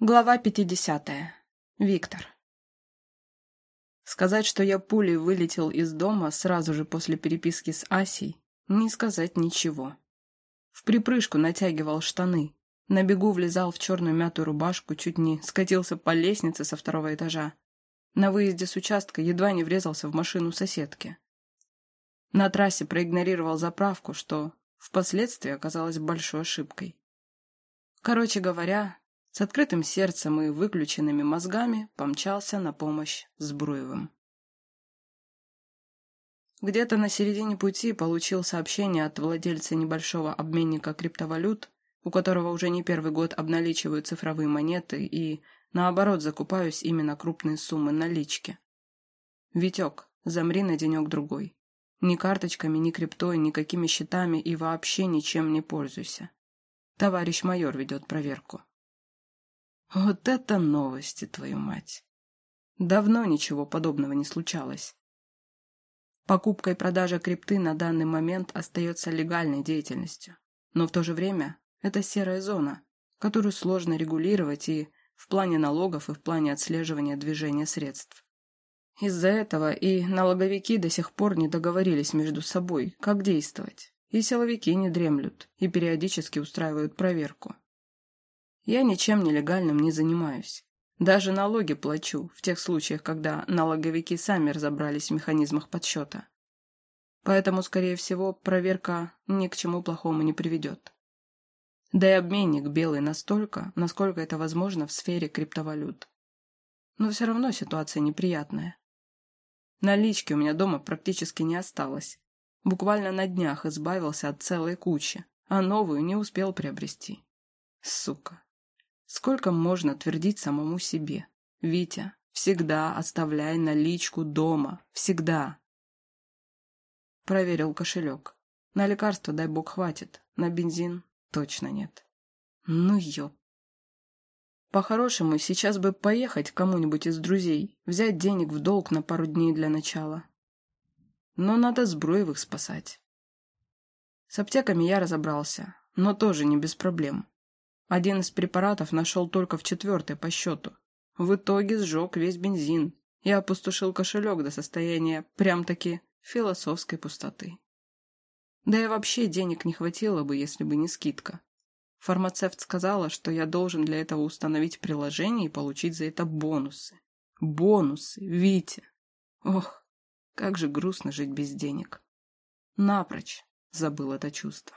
Глава 50. Виктор. Сказать, что я пулей вылетел из дома сразу же после переписки с Асей, не сказать ничего. В припрыжку натягивал штаны, на бегу влезал в черную мятую рубашку, чуть не скатился по лестнице со второго этажа. На выезде с участка едва не врезался в машину соседки. На трассе проигнорировал заправку, что впоследствии оказалось большой ошибкой. Короче говоря, с открытым сердцем и выключенными мозгами помчался на помощь Збруевым. Где-то на середине пути получил сообщение от владельца небольшого обменника криптовалют, у которого уже не первый год обналичивают цифровые монеты и, наоборот, закупаюсь именно крупные суммы налички. «Витек, замри на денек-другой. Ни карточками, ни криптой, никакими счетами и вообще ничем не пользуйся. Товарищ майор ведет проверку». Вот это новости, твою мать! Давно ничего подобного не случалось. Покупка и продажа крипты на данный момент остается легальной деятельностью, но в то же время это серая зона, которую сложно регулировать и в плане налогов, и в плане отслеживания движения средств. Из-за этого и налоговики до сих пор не договорились между собой, как действовать, и силовики не дремлют и периодически устраивают проверку. Я ничем нелегальным не занимаюсь. Даже налоги плачу в тех случаях, когда налоговики сами разобрались в механизмах подсчета. Поэтому, скорее всего, проверка ни к чему плохому не приведет. Да и обменник белый настолько, насколько это возможно в сфере криптовалют. Но все равно ситуация неприятная. Налички у меня дома практически не осталось. Буквально на днях избавился от целой кучи, а новую не успел приобрести. Сука. Сколько можно твердить самому себе? Витя, всегда оставляй наличку дома. Всегда. Проверил кошелек. На лекарства, дай бог, хватит. На бензин точно нет. Ну ёп. По-хорошему, сейчас бы поехать к кому-нибудь из друзей, взять денег в долг на пару дней для начала. Но надо Збруевых спасать. С аптеками я разобрался, но тоже не без проблем. Один из препаратов нашел только в четвертой по счету. В итоге сжег весь бензин и опустошил кошелек до состояния прям-таки философской пустоты. Да и вообще денег не хватило бы, если бы не скидка. Фармацевт сказала, что я должен для этого установить приложение и получить за это бонусы. Бонусы, Витя! Ох, как же грустно жить без денег. Напрочь забыл это чувство.